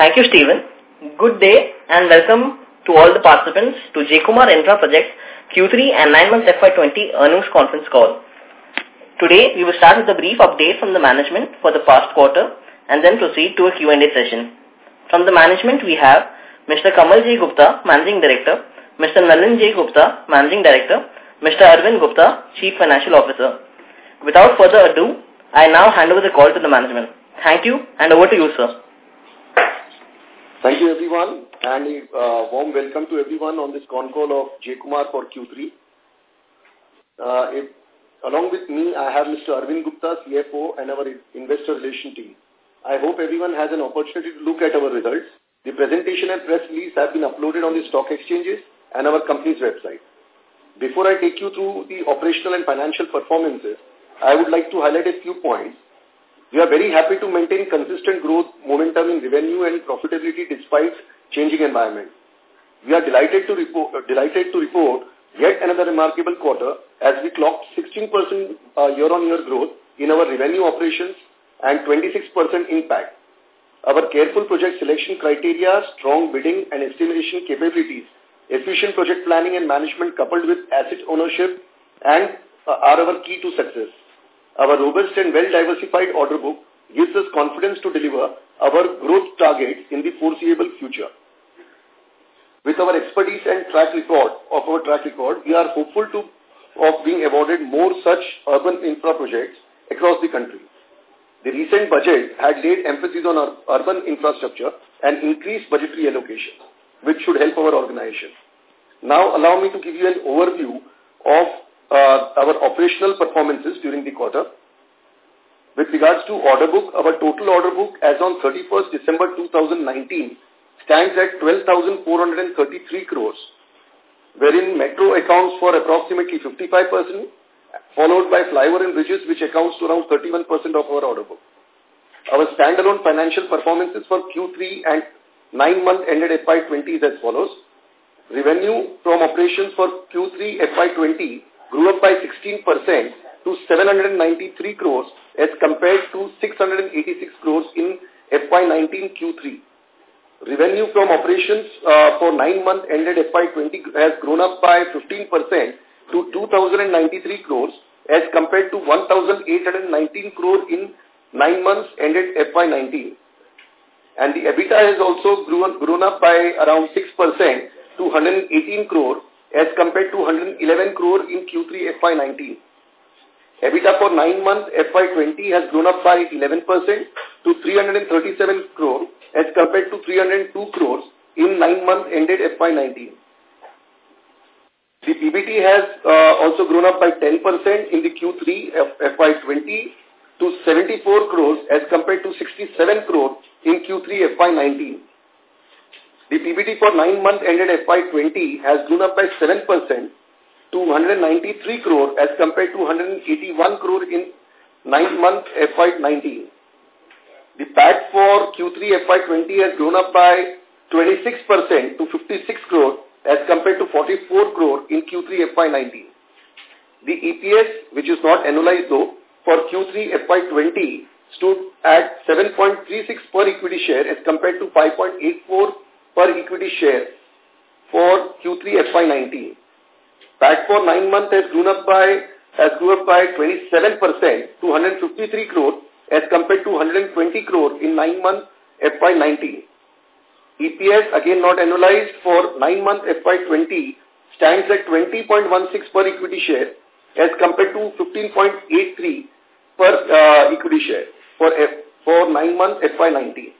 Thank you, Stephen. Good day and welcome to all the participants to J. Infra Projects Q3 and 9 months FY20 earnings conference call. Today, we will start with a brief update from the management for the past quarter and then proceed to a Q&A session. From the management, we have Mr. Kamal J. Gupta, Managing Director, Mr. Nalin J. Gupta, Managing Director, Mr. Arvind Gupta, Chief Financial Officer. Without further ado, I now hand over the call to the management. Thank you and over to you, sir. Thank you, everyone, and a uh, warm welcome to everyone on this con call of J. Kumar for Q3. Uh, if, along with me, I have Mr. Arvind Gupta, CFO, and our investor relation team. I hope everyone has an opportunity to look at our results. The presentation and press release have been uploaded on the stock exchanges and our company's website. Before I take you through the operational and financial performances, I would like to highlight a few points we are very happy to maintain consistent growth momentum in revenue and profitability despite changing environment. We are delighted to report, uh, delighted to report yet another remarkable quarter as we clocked 16% uh, year-on-year growth in our revenue operations and 26% impact. Our careful project selection criteria, strong bidding and estimation capabilities, efficient project planning and management coupled with asset ownership and uh, are our key to success. Our robust and well-diversified order book gives us confidence to deliver our growth targets in the foreseeable future. With our expertise and track record of our track record, we are hopeful to of being awarded more such urban infra projects across the country. The recent budget had laid emphasis on our urban infrastructure and increased budgetary allocation, which should help our organization. Now allow me to give you an overview of uh, our operational performances during the quarter. With regards to order book, our total order book as on 31st December 2019 stands at 12,433 crores, wherein metro accounts for approximately 55%, followed by flyover and bridges, which accounts to around 31% of our order book. Our standalone financial performances for Q3 and 9 month ended FY20 is as follows. Revenue from operations for Q3 FY20 grew up by 16% to 793 crores as compared to 686 crores in FY19 Q3. Revenue from operations uh, for nine months ended FY20 has grown up by 15% to 2,093 crores as compared to 1,819 crores in nine months ended FY19. And the EBITDA has also grown, grown up by around 6% to 118 crores as compared to 111 crore in Q3 FY19. EBITDA for 9 months FY20 has grown up by 11% to 337 crore as compared to 302 crores in 9 months ended FY19. The PBT has uh, also grown up by 10% in the Q3 FY20 to 74 crores as compared to 67 crore in Q3 FY19. The PBT for nine months ended FY20 has grown up by 7% to 193 crore as compared to 181 crore in nine months FY19. The PAT for Q3 FY20 has grown up by 26% to 56 crore as compared to 44 crore in Q3 FY19. The EPS, which is not annualized though, for Q3 FY20 stood at 7.36 per equity share as compared to 5.84 per equity share for Q3 FY19. PAT for nine months has grown up by has grew up by 27% to 153 crore as compared to 120 crore in nine months FY19. EPS again not annualized for nine months FY20 stands at 20.16 per equity share as compared to 15.83 per uh, equity share for F, for nine months FY19.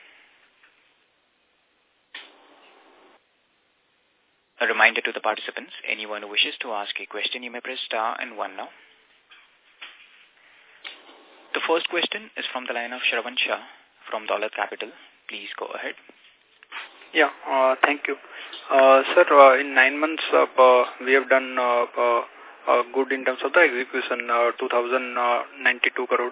A reminder to the participants, anyone who wishes to ask a question, you may press star and one now. The first question is from the line of Shravan Shah from Dolat Capital. Please go ahead. Yeah, uh, thank you. Uh, sir, uh, in nine months, uh, uh, we have done uh, uh, uh, good in terms of the execution, uh, 2,092 crore.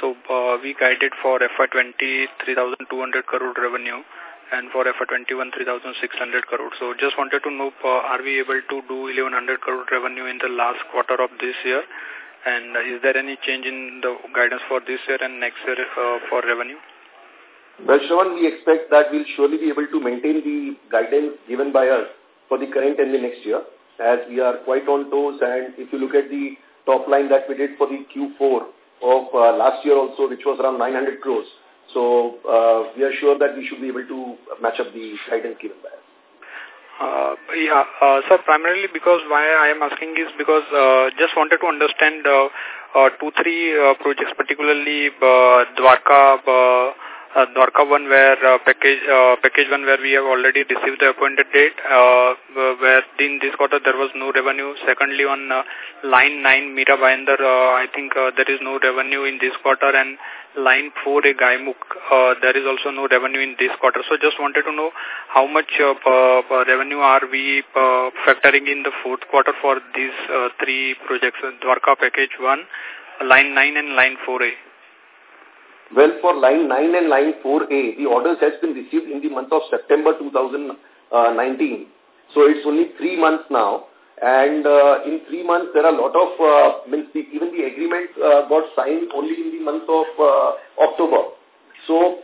So uh, we guided for FY20 3,200 crore revenue and for FY21 3,600 crore. So just wanted to know, uh, are we able to do 1,100 crore revenue in the last quarter of this year? And is there any change in the guidance for this year and next year uh, for revenue? Well, Shravan, we expect that we'll surely be able to maintain the guidance given by us for the current and the next year, as we are quite on toes. And if you look at the top line that we did for the Q4 of uh, last year also, which was around 900 crores. So uh, we are sure that we should be able to match up the guidance given by us. Uh, yeah, uh, sir, primarily because why I am asking is because uh, just wanted to understand uh, uh, two, three uh, projects, particularly uh, Dwarka, uh, uh, Dwarka one where uh, package uh, package one where we have already received the appointed date, uh, where in this quarter there was no revenue. Secondly, on uh, line 9 Mira uh, I think uh, there is no revenue in this quarter and line 4 a Gaimukh, uh, there is also no revenue in this quarter. So just wanted to know how much uh, uh, revenue are we uh, factoring in the fourth quarter for these uh, three projects, Dwarka package 1, line 9 and line 4A. Well, for line 9 and line 4A, the orders has been received in the month of September 2019. So it's only three months now. And uh, in three months, there are a lot of, uh, means the, even the agreement uh, got signed only in the month of uh, October. So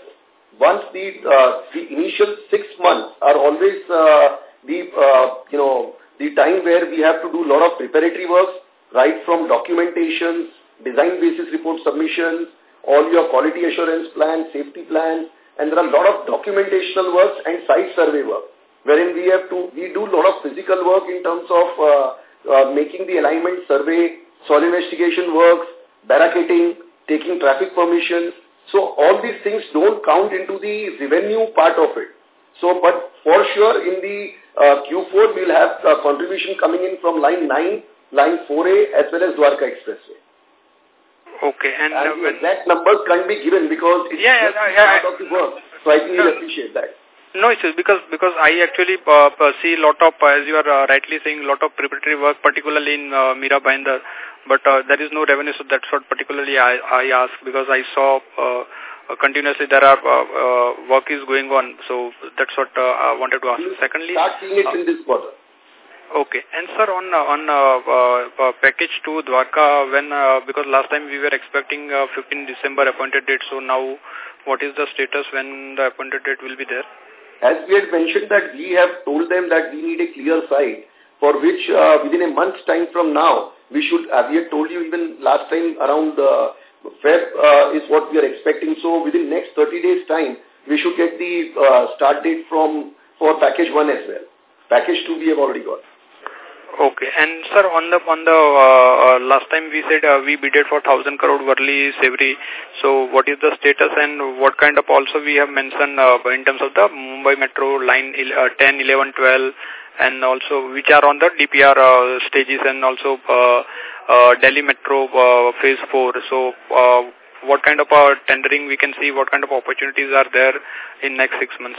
once the, uh, the initial six months are always uh, the, uh, you know, the time where we have to do a lot of preparatory works, right from documentations, design basis report submissions, all your quality assurance plans, safety plans, and there are a lot of documentational works and site survey work, wherein we have to, we do a lot of physical work in terms of uh, uh, making the alignment survey, soil investigation works, barricading, taking traffic permissions. So all these things don't count into the revenue part of it. So, but for sure in the uh, Q4, we'll have a contribution coming in from line 9, line 4A as well as Dwarka Expressway. Okay. And, and uh, the exact numbers can't be given because it's yeah, just yeah, yeah, part of the work. So I think no. you'll appreciate that. No, it's because because I actually uh, see a lot of, uh, as you are uh, rightly saying, a lot of preparatory work, particularly in uh, Mira Bhayandar, but uh, there is no revenue, so that's what particularly I, I ask because I saw uh, uh, continuously there are uh, uh, work is going on, so that's what uh, I wanted to ask. We'll Secondly, start seeing it in this quarter. Okay. And sir, on uh, on uh, uh, package 2 Dwarka, when uh, because last time we were expecting uh, 15 December appointed date, so now what is the status when the appointed date will be there? As we had mentioned that we have told them that we need a clear site for which uh, within a month's time from now, we should, uh, we had told you even last time around uh, Feb uh, is what we are expecting. So within next 30 days time, we should get the uh, start date from for package 1 as well. Package 2 we have already got. Okay. And sir, on the on the uh, last time we said uh, we bidded for 1000 crore Worli Sewri. So what is the status and what kind of also we have mentioned uh, in terms of the Mumbai Metro line uh, 10, 11, 12 and also which are on the DPR uh, stages and also uh, uh, Delhi Metro uh, phase 4. So uh, what kind of uh, tendering we can see, what kind of opportunities are there in next six months?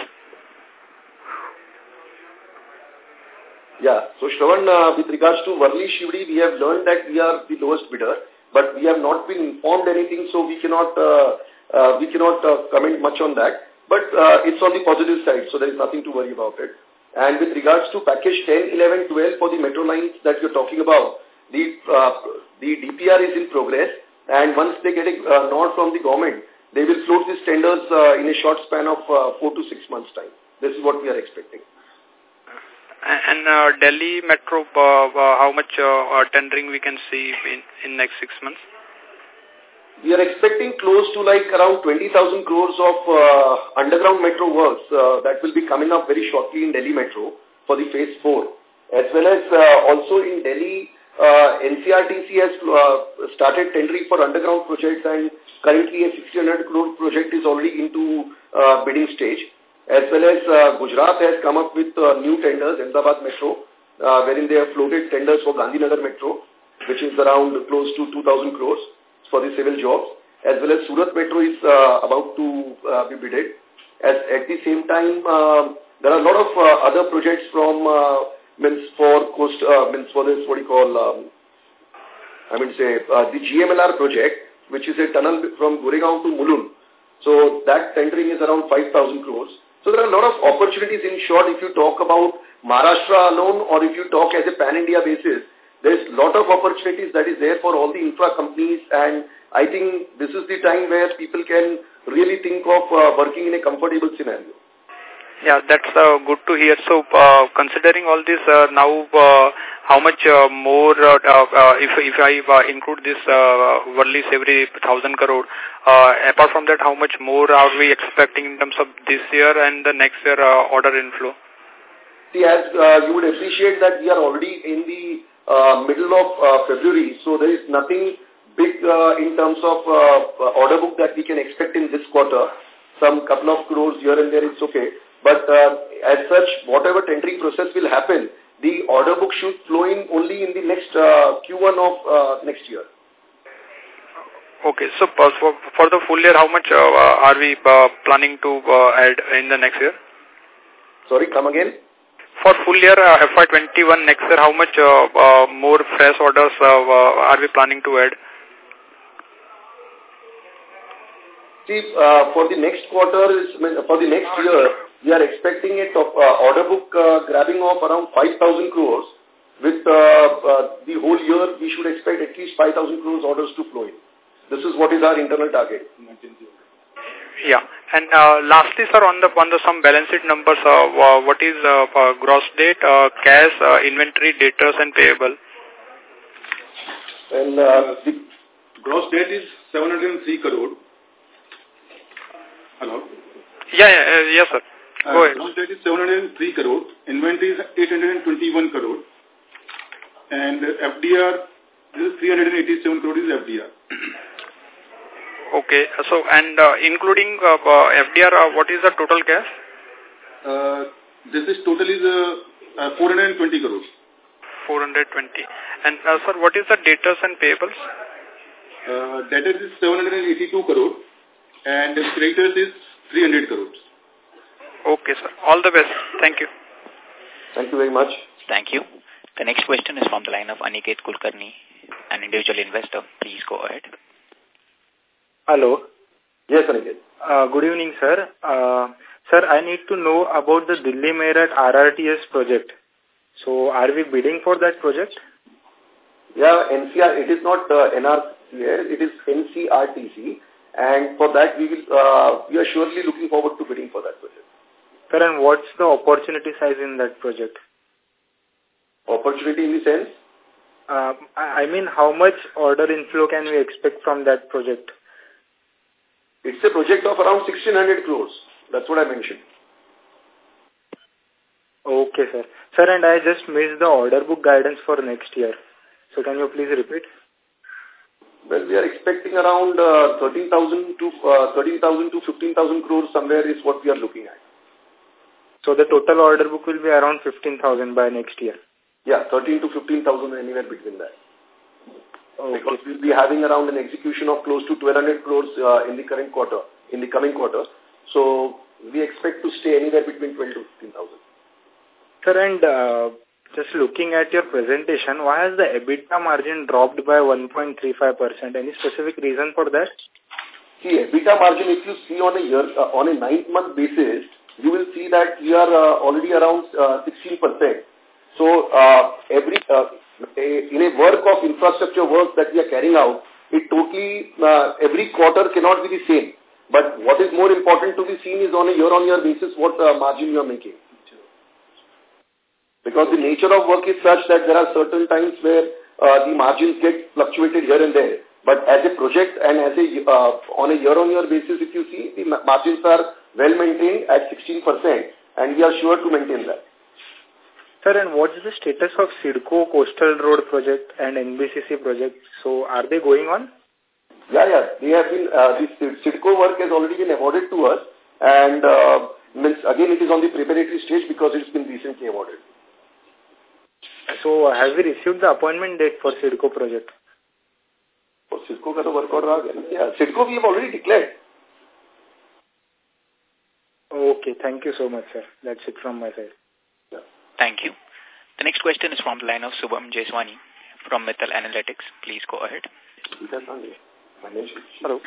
Yeah. So, Shravan, uh, with regards to Worli Shivdi, we have learned that we are the lowest bidder, but we have not been informed anything, so we cannot uh, uh, we cannot uh, comment much on that. But uh, it's on the positive side, so there is nothing to worry about it. And with regards to package 10, 11, 12 for the metro lines that you're talking about, the uh, the DPR is in progress, and once they get a uh, nod from the government, they will float these tenders uh, in a short span of uh, four to six months' time. This is what we are expecting. And uh, Delhi Metro, uh, uh, how much uh, tendering we can see in, in next six months? We are expecting close to like around 20,000 crores of uh, underground metro works uh, that will be coming up very shortly in Delhi Metro for the phase 4. As well as uh, also in Delhi, uh, NCRTC has uh, started tendering for underground projects and currently a 600 crore project is already into uh, bidding stage. As well as uh, Gujarat has come up with uh, new tenders, Ahmedabad Metro, uh, wherein they have floated tenders for Gandhinagar Metro, which is around close to 2,000 crores for the civil jobs. As well as Surat Metro is uh, about to uh, be bidded. As, at the same time, uh, there are a lot of uh, other projects from uh, means for coast uh, means for this what do you call um, I mean say uh, the GMLR project, which is a tunnel from Goregaon to Mulund. So that tendering is around 5,000 crores. So there are a lot of opportunities in short if you talk about Maharashtra alone or if you talk as a pan-India basis, there's a lot of opportunities that is there for all the infra companies and I think this is the time where people can really think of uh, working in a comfortable scenario. Yeah, that's uh, good to hear. So, uh, considering all this, uh, now uh, how much uh, more, uh, uh, if if I uh, include this uh, Worli Sewri thousand crore, uh, apart from that, how much more are we expecting in terms of this year and the next year uh, order inflow? See, as uh, you would appreciate that we are already in the uh, middle of uh, February, so there is nothing big uh, in terms of uh, order book that we can expect in this quarter. Some couple of crores here and there, it's okay. But uh, as such, whatever tendering process will happen, the order book should flow in only in the next uh, Q1 of uh, next year. Okay, so uh, for, for the full year, how much uh, are we uh, planning to uh, add in the next year? Sorry, come again? For full year uh, FY21 next year, how much uh, uh, more fresh orders uh, uh, are we planning to add? See, uh, for the next quarter, is, for the next year, we are expecting a top, uh, order book uh, grabbing of around 5,000 crores. With uh, uh, the whole year, we should expect at least 5,000 crores orders to flow in. This is what is our internal target. Yeah. And uh, lastly, sir, on the on the some balance sheet numbers, uh, what is uh, gross debt, uh, cash, uh, inventory, debtors, and payable? And uh, the gross debt is 703 crore. Hello? Yeah, yeah, uh, yes, sir. Go ahead. Gross debt is 703 crore. Inventory is 821 crore. And FDR is 387 crore is FDR. Okay. So, and uh, including uh, uh, FDR, uh, what is the total cash? Uh, this is total is uh, uh, 420 crores. 420. And, uh, sir, what is the debtors and payables? Uh, debtors is 782 crore and creditors is 300 crores. Okay, sir. All the best. Thank you. Thank you very much. Thank you. The next question is from the line of Aniket Kulkarni, an individual investor. Please go ahead. Hello. Yes, Aniket. Uh, good evening, sir. Uh, sir, I need to know about the Delhi Meerut RRTS project. So, are we bidding for that project? Yeah, NCR, it is not uh, NRCS, it is NCRTC. And for that, we will, uh, we are surely looking forward to bidding for that project. Sir, and what's the opportunity size in that project? Opportunity in the sense? Uh, I I mean, how much order inflow can we expect from that project? It's a project of around 1600 crores. That's what I mentioned. Okay, sir. Sir, and I just missed the order book guidance for next year. So, can you please repeat? Well, we are expecting around uh, 13,000 to uh, 13,000 to 15,000 crores somewhere is what we are looking at. So, the total order book will be around 15,000 by next year. Yeah, 13 to 15,000 anywhere between that. Okay. Because we'll be having around an execution of close to 1,200 crores uh, in the current quarter, in the coming quarter. So we expect to stay anywhere between 12 to 15,000. Sir, and uh, just looking at your presentation, why has the EBITDA margin dropped by 1.35%? Any specific reason for that? See, EBITDA margin, if you see on a year, uh, on a nine-month basis, you will see that we are uh, already around uh, 16%. So, uh, every uh, in a work of infrastructure work that we are carrying out, it totally, uh, every quarter cannot be the same. But what is more important to be seen is on a year-on-year basis what uh, margin you are making. Because the nature of work is such that there are certain times where uh, the margins get fluctuated here and there. But as a project and as a uh, on a year-on-year basis, if you see, the margins are well maintained at 16% and we are sure to maintain that. Sir, and what is the status of CIDCO Coastal Road project and NBCC project? So are they going on? Yeah, yeah. They have been, uh, this CIDCO work has already been awarded to us and uh, again it is on the preparatory stage because it's been recently awarded. So uh, have we received the appointment date for CIDCO project? For CIDCO, work order. Yeah, CIDCO we have already declared. Okay, thank you so much, sir. That's it from my side. Yeah. Thank you. The next question is from the line of Subham Jeswani from Metal Analytics. Please go ahead. Hello.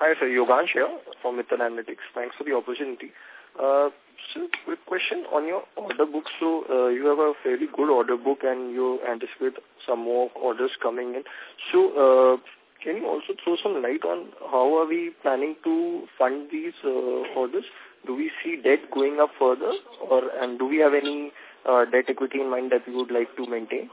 Hi, sir. Yogansh here from Metal Analytics. Thanks for the opportunity. Uh, so, quick question on your order book. So, uh, you have a fairly good order book and you anticipate some more orders coming in. So, uh, can you also throw some light on how are we planning to fund these uh, orders? Do we see debt going up further or and do we have any uh, debt equity in mind that we would like to maintain?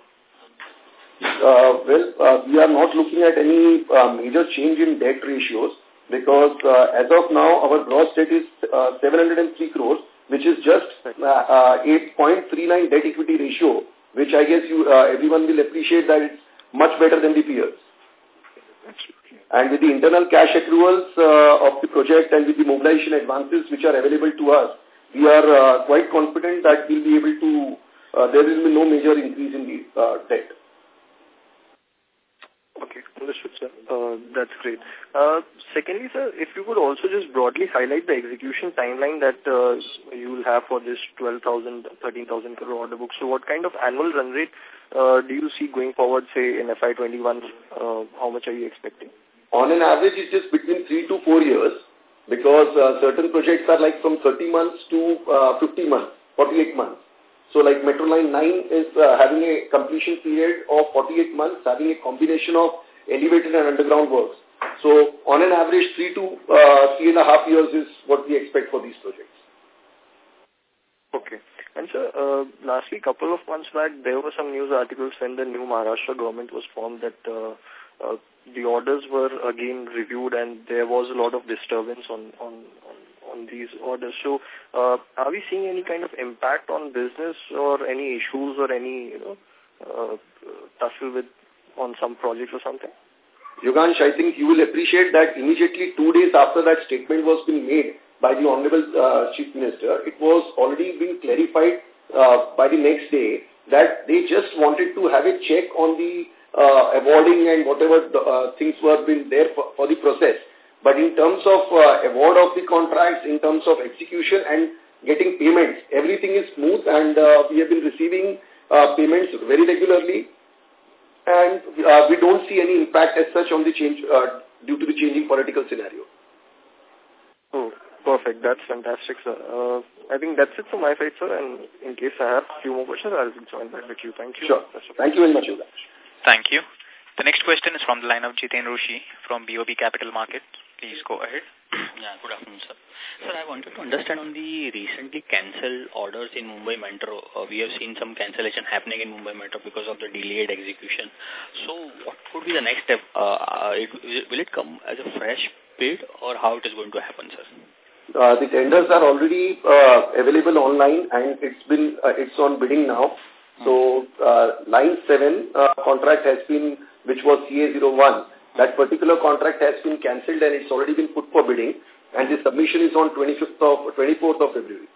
Uh, well, uh, we are not looking at any uh, major change in debt ratios because uh, as of now, our gross debt is uh, 703 crores, which is just uh, uh, 8.39 debt equity ratio, which I guess you uh, everyone will appreciate that it's much better than the peers. And with the internal cash accruals uh, of the project and with the mobilization advances which are available to us, we are uh, quite confident that we'll be able to, uh, there will be no major increase in the uh, debt. Okay, understood, sir. Uh, that's great. Uh, secondly, sir, if you could also just broadly highlight the execution timeline that uh, you will have for this 12,000, 13,000 crore order book. So what kind of annual run rate uh, do you see going forward, say, in FY21? Uh, how much are you expecting? On an average, it's just between three to four years because uh, certain projects are like from 30 months to uh, 50 months, 48 months. So like Metro Line 9 is uh, having a completion period of 48 months, having a combination of elevated and underground works. So on an average, three to uh, three and a half years is what we expect for these projects. Okay. And sir, uh, lastly, couple of months back, there were some news articles when the new Maharashtra government was formed that uh, uh, the orders were again reviewed and there was a lot of disturbance on, on, on on these orders. So, uh, are we seeing any kind of impact on business or any issues or any, you know, uh, tussle with on some projects or something? Yogansh, I think you will appreciate that immediately two days after that statement was being made by the Honorable uh, Chief Minister, it was already being clarified uh, by the next day that they just wanted to have a check on the uh, awarding and whatever the, uh, things were been there for, for the process. But in terms of uh, award of the contracts, in terms of execution and getting payments, everything is smooth and uh, we have been receiving uh, payments very regularly and uh, we don't see any impact as such on the change uh, due to the changing political scenario. Oh, perfect. That's fantastic, sir. Uh, I think that's it from my side, sir. And in case I have a few more questions, I'll join back with you. Thank you. Sure. Thank you very much, Yogesh. Thank you. The next question is from the line of Jiten Rushi from BOB Capital Markets. Please go ahead. Yeah, good afternoon, sir. Sir, I wanted to understand on the recently cancelled orders in Mumbai Metro. Uh, we have seen some cancellation happening in Mumbai Metro because of the delayed execution. So, what could be the next step? Uh, it, will it come as a fresh bid or how it is going to happen, sir? Uh, the tenders are already uh, available online and it's been uh, it's on bidding now. Hmm. So, uh, line 7 uh, contract has been, which was CA01, that particular contract has been cancelled and it's already been put for bidding and the submission is on 25th of 24th of February.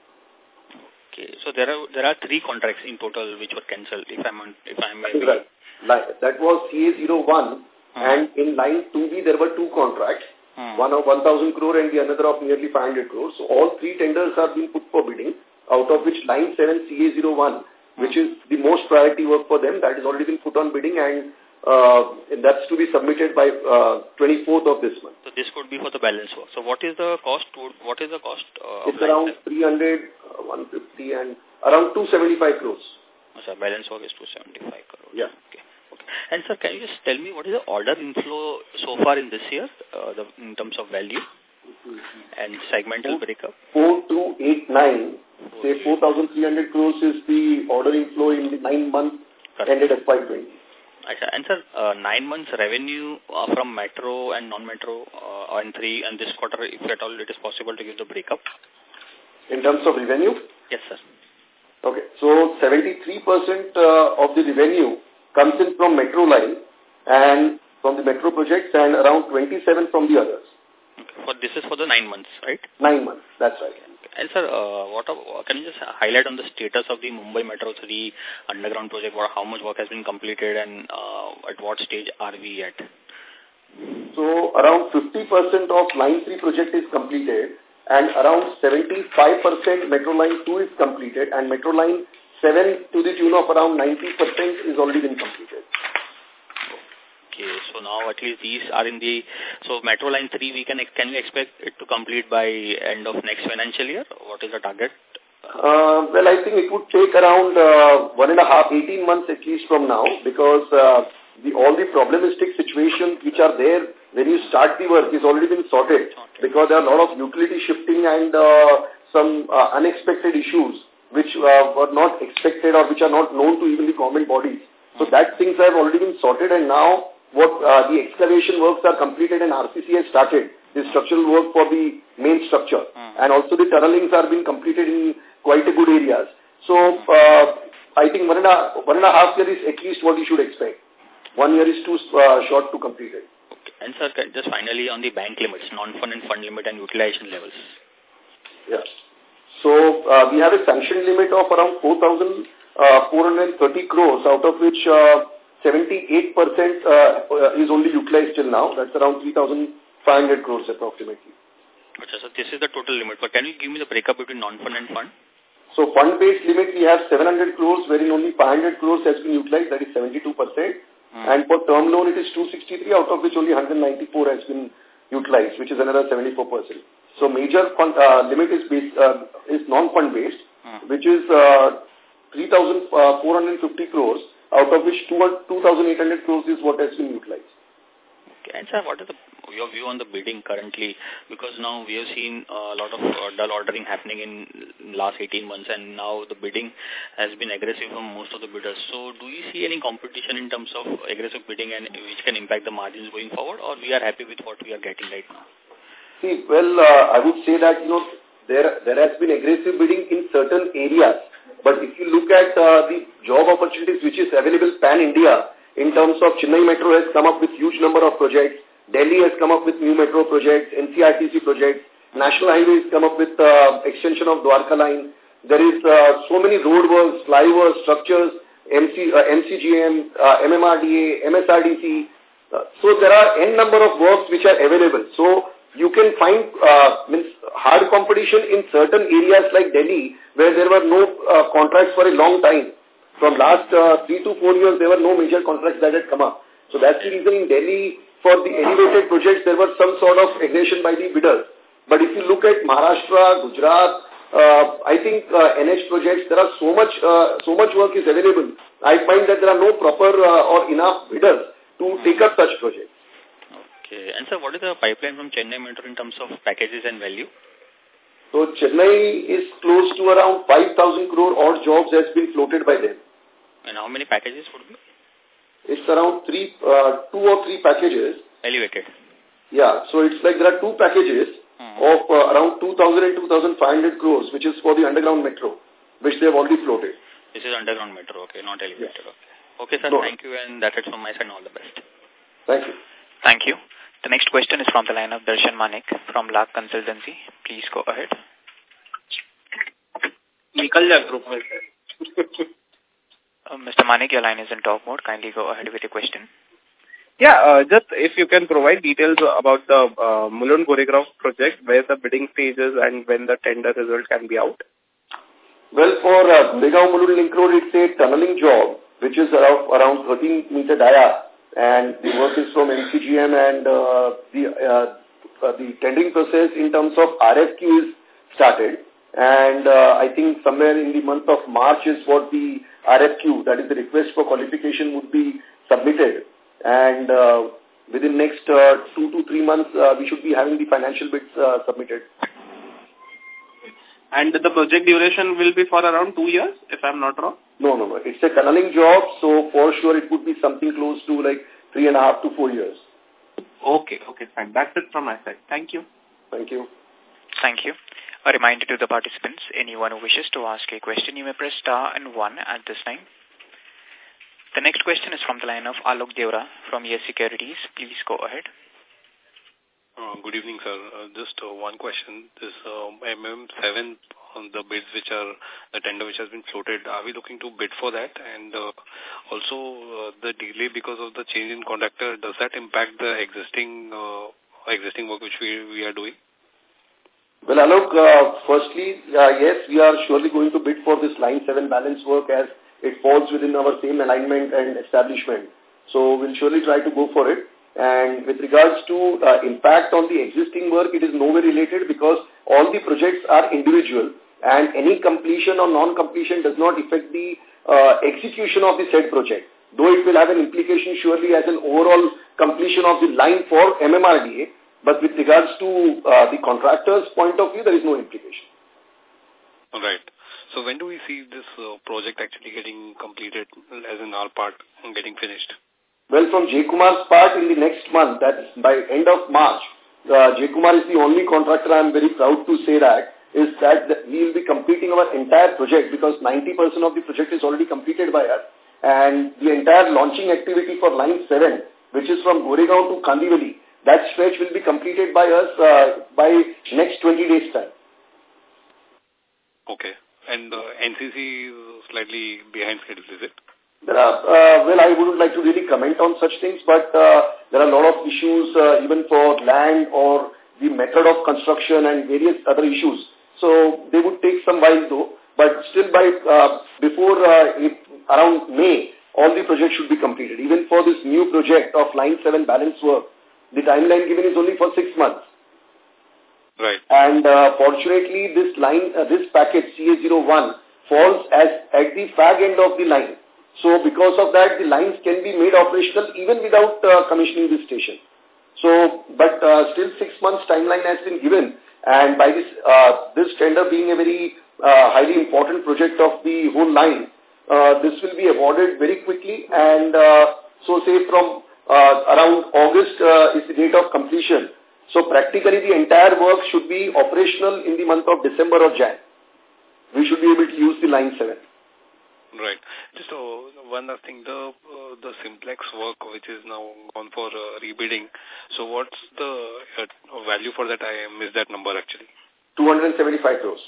Okay, so there are there are three contracts in total which were cancelled. If I'm on, if I'm right. That was CA01 hmm. and in line 2B there were two contracts. Hmm. One of 1,000 crore and the another of nearly 500 crores. So all three tenders are being put for bidding, out of which line 7 CA01, which hmm. is the most priority work for them, that has already been put on bidding and uh, and that's to be submitted by uh, 24th of this month. So this could be for the balance work. So what is the cost? What is the cost? Uh, it's around 300, uh, 150 and around 275 crores. Oh, so balance work is 275 crores. Yeah. Okay. okay. And sir, can you just tell me what is the order inflow so far in this year uh, the, in terms of value mm-hmm. and segmental breakup? 4289, say 4,300 crores is the order inflow in the nine months ended at five twenty. Sir. And sir, uh, nine months revenue uh, from metro and non-metro uh, and three and this quarter, if at all it is possible to give the breakup? In terms of revenue? Yes, sir. Okay, so 73% uh, of the revenue comes in from metro line and from the metro projects and around 27 from the others. Okay, for this is for the nine months, right? Nine months, that's right. And sir, uh, what are, can you just highlight on the status of the Mumbai Metro 3 underground project, or how much work has been completed and uh, at what stage are we at? So around 50% of line 3 project is completed and around 75% Metro Line 2 is completed and Metro Line 7 to the tune of around 90% is already been completed. Okay, so now at least these are in the, so Metro Line 3, we can, can we expect it to complete by end of next financial year? What is the target? Uh, well, I think it would take around uh, one and a half, 18 months at least from now because uh, the, all the problematic situations which are there when you start the work is already been sorted okay. because there are a lot of utility shifting and uh, some uh, unexpected issues which uh, were not expected or which are not known to even the government bodies. So that things have already been sorted and now what uh, the excavation works are completed and RCC has started the structural work for the main structure. Mm. And also the tunnelings are being completed in quite a good areas. So uh, I think one and, a, one and a half year is at least what you should expect. One year is too uh, short to complete it. Okay. And sir, just finally on the bank limits, non-fund and fund limit and utilization levels. Yeah. So uh, we have a sanction limit of around 4,430 uh, crores, out of which uh, 78% uh, is only utilized till now. That's around 3,500 crores approximately. Okay, so this is the total limit. But can you give me the breakup between non-fund and fund? So fund-based limit, we have 700 crores, wherein only 500 crores has been utilized, that is 72%. Mm. And for term loan, it is 263, out of which only 194 has been utilized, which is another 74%. So major fund, uh, limit is based, uh, is non-fund based, mm. which is uh, 3,450 uh, crores, out of which 2,800 crores is what has been utilized. Okay. And sir, what is the, your view on the bidding currently? Because now we have seen a lot of uh, dull ordering happening in last 18 months and now the bidding has been aggressive from most of the bidders. So do you see any competition in terms of aggressive bidding and which can impact the margins going forward or we are happy with what we are getting right now? See, well, uh, I would say that, you know, there, there has been aggressive bidding in certain areas. But if you look at uh, the job opportunities which is available pan-India, in terms of Chennai Metro has come up with huge number of projects, Delhi has come up with new metro projects, NCRTC projects, National Highway has come up with uh, extension of Dwarka line. There is uh, so many road works, flyovers, structures, MC, uh, MCGM, uh, MMRDA, MSRDC. Uh, so there are n number of works which are available. So you can find uh, means hard competition in certain areas like Delhi where there were no uh, contracts for a long time. From last uh, three to four years, there were no major contracts that had come up. So that's the reason in Delhi, for the elevated projects, there was some sort of aggression by the bidders. But if you look at Maharashtra, Gujarat, uh, I think uh, NH projects, there are so much, uh, so much work is available. I find that there are no proper uh, or enough bidders to take up such projects. Okay. And sir, what is the pipeline from Chennai Metro in terms of packages and value? So Chennai is close to around 5,000 crore odd jobs has been floated by them. And how many packages would be? It's around three, uh, two or three packages. Elevated. Yeah, so it's like there are two packages hmm. of uh, around 2,000 and 2,500 crores, which is for the underground metro, which they have already floated. This is underground metro, okay, not elevated. Yeah. Okay, okay sir, no. thank you, and that's it from my side. All the best. Thank you. Thank you. The next question is from the line of Darshan Manik from Lark Consultancy. Please go ahead. Uh, Mr. Manik, your line is in talk mode. Kindly go ahead with your question. Yeah, uh, just if you can provide details about the uh, Mulund Goregaon project, where the bidding stage is and when the tender result can be out. Well, for uh, Mulund Link Road, it's a tunneling job, which is around, around 13 meter dia and the work is from MCGM and uh, the uh, uh, the tendering process in terms of RFQ is started. And uh, I think somewhere in the month of March is what the RFQ, that is the request for qualification would be submitted. And uh, within next uh, two to three months, uh, we should be having the financial bids uh, submitted. And the project duration will be for around two years, if I'm not wrong? No, no, no. It's a tunneling job, so for sure it would be something close to like three and a half to four years. Okay, okay, fine. That's it from my side. Thank you. Thank you. Thank you. A reminder to the participants, anyone who wishes to ask a question, you may press star and one at this time. The next question is from the line of Alok Deora from Yes Securities. Please go ahead. Uh, good evening, sir. Uh, just uh, one question. This MM7 on the bids which are, the tender which has been floated, are we looking to bid for that? And uh, also uh, the delay because of the change in contractor, does that impact the existing uh, existing work which we, we are doing? Well, Alok, uh, firstly, uh, yes, we are surely going to bid for this Line 7 balance work as it falls within our same alignment and establishment. So we'll surely try to go for it. And with regards to uh, impact on the existing work, it is nowhere related because all the projects are individual and any completion or non-completion does not affect the uh, execution of the said project. Though it will have an implication surely as an overall completion of the line for MMRDA, but with regards to uh, the contractor's point of view, there is no implication. All right. So when do we see this uh, project actually getting completed as in our part and getting finished? Well, from J. Kumar's part in the next month, that's by end of March, uh, J. Kumar is the only contractor, I'm very proud to say that, is that we will be completing our entire project because 90% of the project is already completed by us. And the entire launching activity for Line 7, which is from Goregaon to Kandivali, that stretch will be completed by us uh, by next 20 days time. Okay. And uh, NCC is slightly behind schedule, is it? There are, uh, well, I wouldn't like to really comment on such things, but uh, there are a lot of issues uh, even for land or the method of construction and various other issues. So they would take some while though, but still by uh, before uh, it, around May, all the projects should be completed. Even for this new project of Line 7 balance work, the timeline given is only for six months. Right. And uh, fortunately, this line, uh, this package CA01 falls as at the fag end of the line. So because of that, the lines can be made operational even without uh, commissioning the station. So, but uh, still six months timeline has been given. And by this, uh, this tender being a very uh, highly important project of the whole line, uh, this will be awarded very quickly. And uh, so say from uh, around August uh, is the date of completion. So practically the entire work should be operational in the month of December or Jan. We should be able to use the line 7. Right. Just uh, one last thing, the uh, the simplex work which is now gone for uh, rebidding. So what's the uh, value for that? I missed that number actually. 275 crores.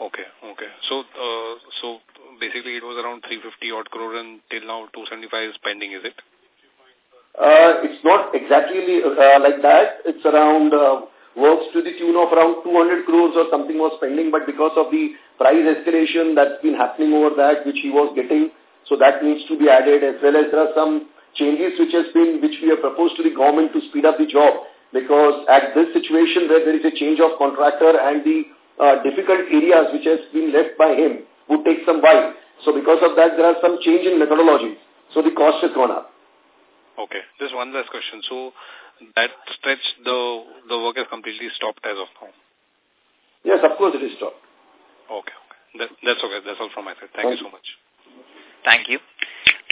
Okay, okay. So, uh, so basically it was around 350 odd crore and till now 275 is pending, is it? Uh, it's not exactly uh, like that. It's around uh, works to the tune of around 200 crores or something was pending, but because of the price escalation that's been happening over that, which he was getting, so that needs to be added, as well as there are some changes which has been, which we have proposed to the government to speed up the job, because at this situation where there is a change of contractor and the uh, difficult areas which has been left by him would take some while. So because of that, there are some change in methodology. So the cost has gone up. Okay. Just one last question. So that stretch, the the work is completely stopped as of now? Yes, of course it is stopped. Okay. okay. That, that's okay. That's all from my side. Thank, Thank you so much. Thank you.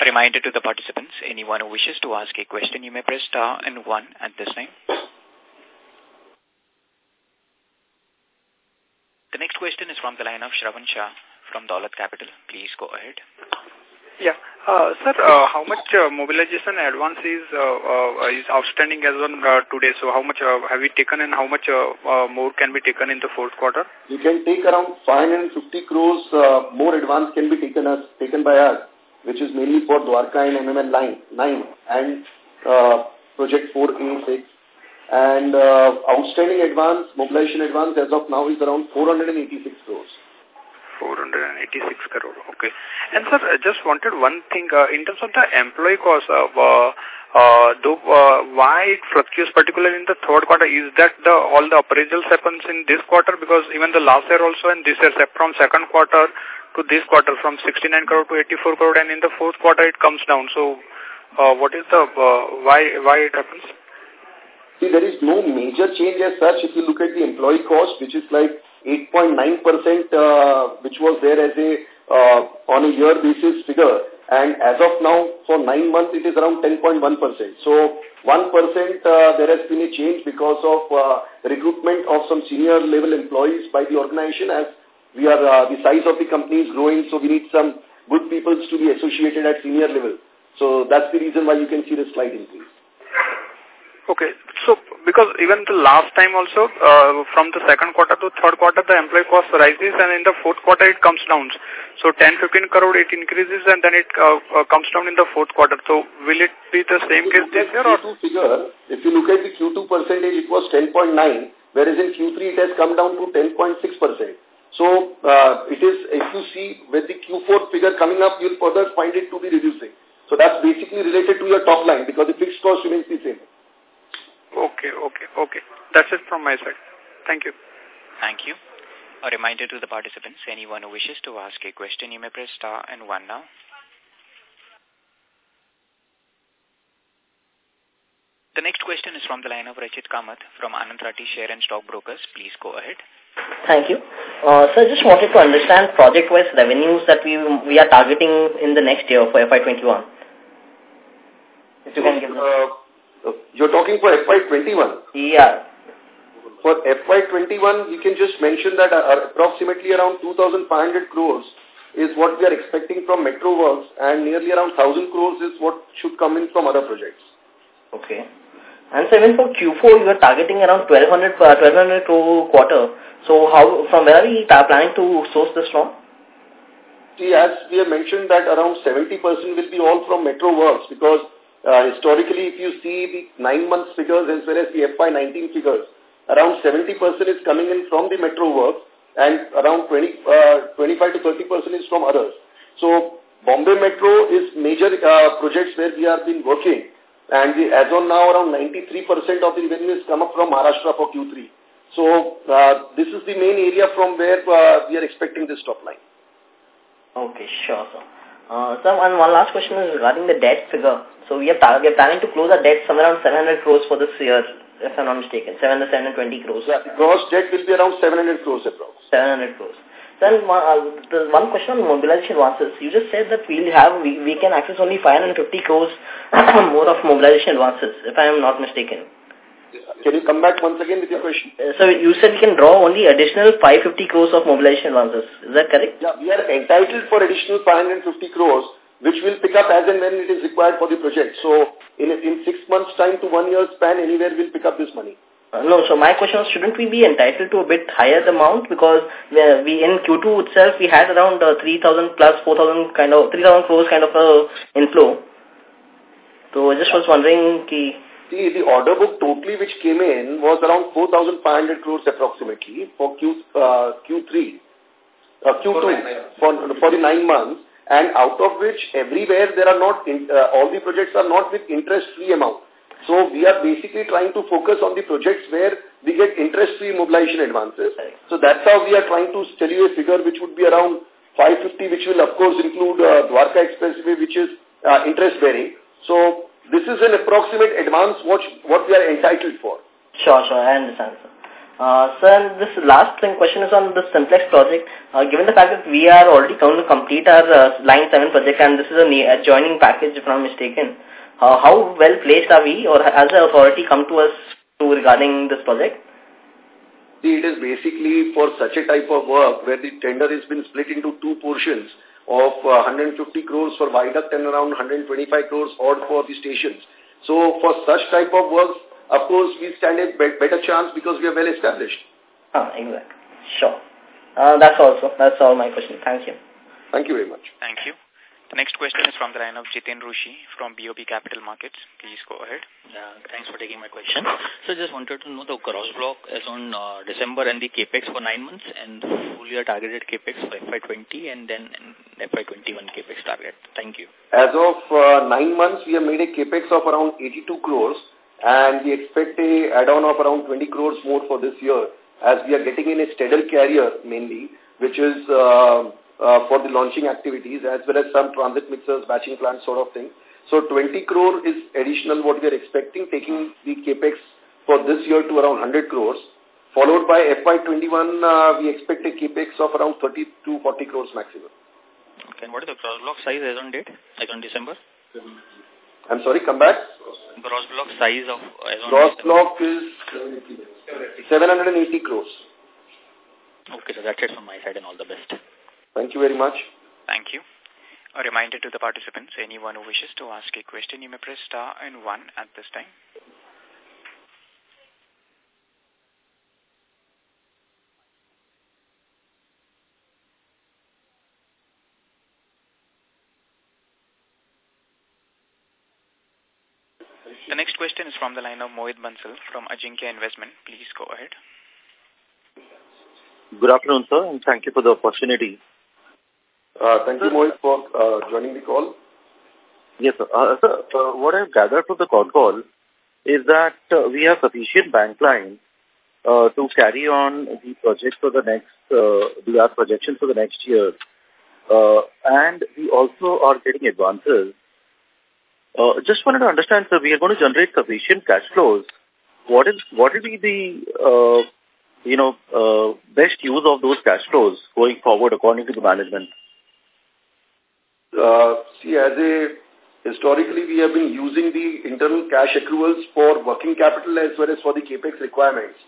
A reminder to the participants, anyone who wishes to ask a question, you may press star and one at this time. The next question is from the line of Shravan Shah from Dolat Capital. Please go ahead. Yeah. Uh, sir, uh, how much uh, mobilization advance is, uh, uh, is outstanding as on uh, today? So how much have we taken and how much more can be taken in the fourth quarter? You can take around 550 crores more advance can be taken as taken by us, which is mainly for Dwarka and MMN line 9 and project 4A 6. And outstanding advance, mobilization advance as of now is around 486 crores. 486 crore. Okay. And sir, I just wanted one thing uh, in terms of the employee cost. Uh, uh, though, uh, why it fluctuates particularly in the third quarter? Is that the all the appraisals happens in this quarter? Because even the last year also and this year from second quarter to this quarter from 69 crore to 84 crore, and in the fourth quarter it comes down. So, uh, what is the uh, why why it happens? See, there is no major change as such. If you look at the employee cost, which is like 8.9%, uh, which was there as a uh, on a year basis figure. And as of now, for nine months, it is around 10.1%. So 1% uh, there has been a change because of uh, recruitment of some senior level employees by the organization as we are, uh, the size of the company is growing, so we need some good people to be associated at senior level. So that's the reason why you can see the slight increase. Okay. So, because even the last time also, uh, from the second quarter to third quarter, the employee cost rises and in the fourth quarter it comes down. So, 10-15 crore it increases and then it uh, uh, comes down in the fourth quarter. So, will it be the same case this year? Or? Figure, if you look at the Q2 percentage, it was 10.9 whereas in Q3 it has come down to 10.6%. So uh, it is, if you see with the Q4 figure coming up, you'll further find it to be reducing. So that's basically related to your top line because the fixed cost remains the same. Okay, okay, okay. That's it from my side. Thank you. Thank you. A reminder to the participants, anyone who wishes to ask a question, you may press star and one now. The next question is from the line of Rachit Kamath from Anand Rathi Share and Stock Brokers. Please go ahead. Thank you. Uh, so I just wanted to understand project-wise revenues that we we are targeting in the next year for FY21. If you can give uh, You're talking for FY21? Yeah. For FY21, you can just mention that uh, approximately around 2,500 crores is what we are expecting from Metro Works and nearly around 1,000 crores is what should come in from other projects. Okay. And so even for Q4, you are targeting around 1200 uh, 1200 crore quarter. So how from where are we planning to source this from? See, as we have mentioned that around 70% will be all from Metro Works because uh, historically if you see the nine months figures as well as the FY19 figures, around 70% is coming in from the Metro Works and around 20, uh, 25 to 30% is from others. So Bombay Metro is major uh, projects where we have been working and the, as on now, around 93% of the revenue has come up from Maharashtra for Q3. So uh, this is the main area from where uh, we are expecting this top line. Okay, sure, sir. Uh, sir, one, one last question is regarding the debt figure. So we are, we are planning to close our debt somewhere around 700 crores for this year, if I'm not mistaken. 720 crores. Yeah, gross debt will be around 700 crores approx. 700 crores. Then uh, the one question on mobilization advances. You just said that we'll have we, we can access only 550 crores more of mobilization advances, if I am not mistaken. Can you come back once again with your question? Uh, so you said we can draw only additional 550 crores of mobilization advances. Is that correct? Yeah, we are entitled for additional 550 crores, which will pick up as and when it is required for the project. So in in six months' time to one year span, anywhere we'll pick up this money. Uh, no, so my question was, shouldn't we be entitled to a bit higher amount? Because uh, we in Q2 itself, we had around uh, 3,000 plus 4,000 kind of, 3,000 crores kind of a inflow. So I just was wondering, ki, See, the order book totally which came in was around 4,500 crores approximately for Q, uh, Q3, uh, Q2, for, for the nine months. And out of which everywhere there are not, in, uh, all the projects are not with interest-free amount. So we are basically trying to focus on the projects where we get interest-free mobilization advances. So that's how we are trying to tell you a figure which would be around 550, which will of course include uh, Dwarka Expressway, which is uh, interest-bearing. So this is an approximate advance what, what we are entitled for. Sure, sure, I understand, sir. Uh, sir, this last thing question is on the Simplex project. Uh, given the fact that we are already going to complete our uh, Line 7 project and this is a adjoining package if I'm mistaken, uh, how well placed are we or has the authority come to us to regarding this project? See, it is basically for such a type of work where the tender has been split into two portions of uh, 150 crores for viaduct and around 125 crores odd for the stations. So for such type of works, of course, we stand a better chance because we are well established. Ah, exactly. Sure. Uh, that's also, that's all my question. Thank you. Thank you very much. Thank you. The next question is from the line of Jitin Rushi from BOB Capital Markets. Please go ahead. Yeah, thanks for taking my question. So just wanted to know the gross block as on uh, December and the capex for nine months and full year targeted capex for FY20 and then FY21 capex target. Thank you. As of uh, nine months, we have made a capex of around 82 crores and we expect a add-on of around 20 crores more for this year as we are getting in a straddle carrier mainly, which is uh, uh, for the launching activities as well as some transit mixers, batching plants sort of thing. So 20 crore is additional what we are expecting, taking the capex for this year to around 100 crores. Followed by FY21, uh, we expect a capex of around 30 to 40 crores maximum. Okay, and what is the gross block size as on date, as on December? I'm sorry, come back. Gross block size of as on Gross December. block is 780 crores. Okay, so that's it from my side and all the best. Thank you very much. Thank you. A reminder to the participants, anyone who wishes to ask a question, you may press star and one at this time. The next question is from the line of Mohit Bansal from Ajinkya Investment. Please go ahead. Good afternoon, sir, and thank you for the opportunity. Uh, thank you, Mohit, for uh, joining the call. Yes, sir. Uh, sir, uh, what I've gathered from the call call is that uh, we have sufficient bank lines uh, to carry on the project for the next, uh, the our projections for the next year. Uh, and we also are getting advances. Uh, just wanted to understand, sir, we are going to generate sufficient cash flows. What is what will be the uh, you know uh, best use of those cash flows going forward according to the management? Uh, see, as a historically we have been using the internal cash accruals for working capital as well as for the capex requirements.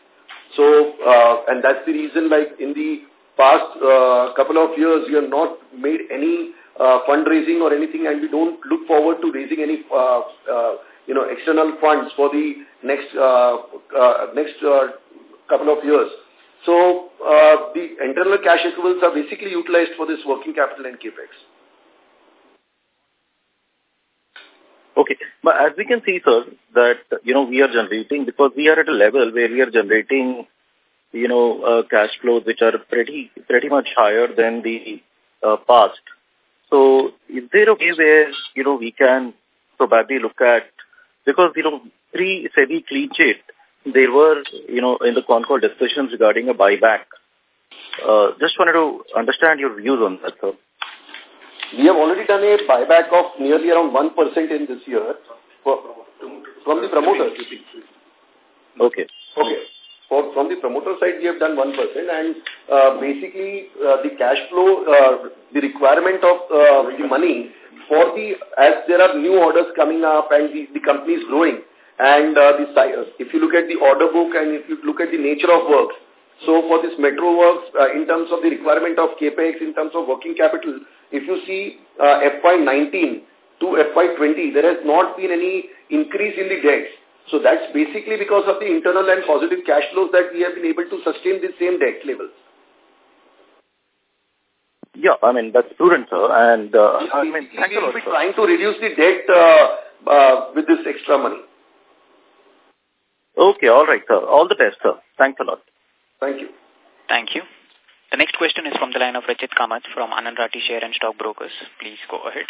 So, uh, and that's the reason, like in the past uh, couple of years, we have not made any uh, fundraising or anything, and we don't look forward to raising any, uh, uh, you know, external funds for the next uh, uh, next uh, couple of years. So, uh, the internal cash accruals are basically utilized for this working capital and capex. Okay. But as we can see, sir, that, you know, we are generating, because we are at a level where we are generating, you know, uh, cash flows which are pretty, pretty much higher than the uh, past. So is there a way where, you know, we can probably look at, because, you know, pre-SEBI clean sheet, there were, you know, in the con call discussions regarding a buyback. Uh, just wanted to understand your views on that, sir. We have already done a buyback of nearly around 1% in this year for, from the promoters. Okay. Okay. For, from the promoter side, we have done 1% and uh, basically uh, the cash flow, uh, the requirement of uh, the money for the, as there are new orders coming up and the, the company is growing and uh, the if you look at the order book and if you look at the nature of works, so for this metro works, uh, in terms of the requirement of capex, in terms of working capital, if you see uh, FY19 to FY20, there has not been any increase in the debts. So that's basically because of the internal and positive cash flows that we have been able to sustain the same debt levels. Yeah, I mean, that's prudent, sir. And, uh, I mean, thank we you, will be sir. trying to reduce the debt uh, uh, with this extra money. Okay, all right, sir. All the best, sir. Thanks a lot. Thank you. Thank you. The next question is from the line of Rachit Kamath from Anand Rathi Share and Stock Brokers. Please go ahead.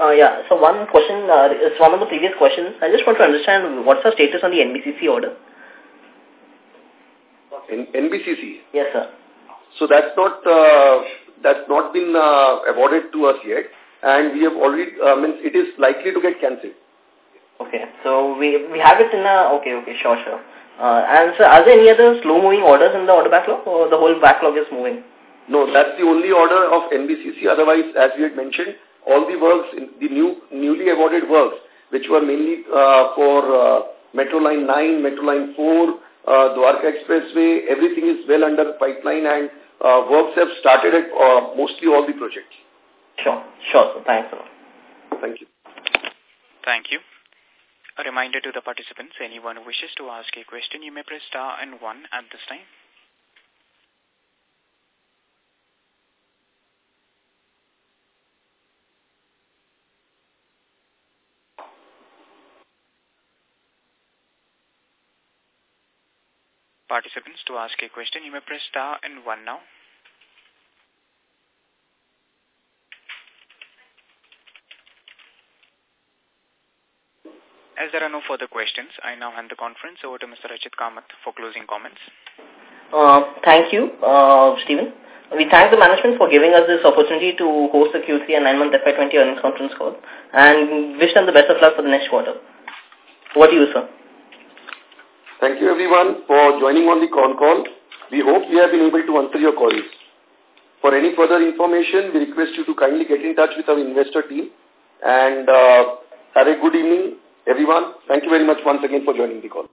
Uh, yeah, so one question uh, is one of the previous questions. I just want to understand what's the status on the NBCC order? In NBCC. Yes, sir. So that's not uh, that's not been uh, awarded to us yet, and we have already uh, means it is likely to get cancelled. Okay, so we we have it in a okay, okay, sure, sure. Uh, and so are there any other slow-moving orders in the order backlog, or the whole backlog is moving? No, that's the only order of NBCC. Otherwise, as we had mentioned, all the works, the new newly awarded works, which were mainly uh, for uh, Metro Line 9, Metro Line 4, uh, Dwarka Expressway, everything is well under pipeline and uh, works have started at uh, mostly all the projects. Sure, sure, sir. Thanks a lot. Thank you. Thank you. A reminder to the participants, anyone who wishes to ask a question, you may press star and one at this time. Participants, to ask a question, you may press star and one now. As there are no further questions, I now hand the conference over to Mr. Rachit Kamath for closing comments. Uh, thank you, uh, Stephen. We thank the management for giving us this opportunity to host the Q3 and 9-month FY20 earnings conference call and wish them the best of luck for the next quarter. What do you, sir? Thank you everyone for joining on the con call. We hope we have been able to answer your queries. For any further information, we request you to kindly get in touch with our investor team and uh, have a good evening everyone. Thank you very much once again for joining the call.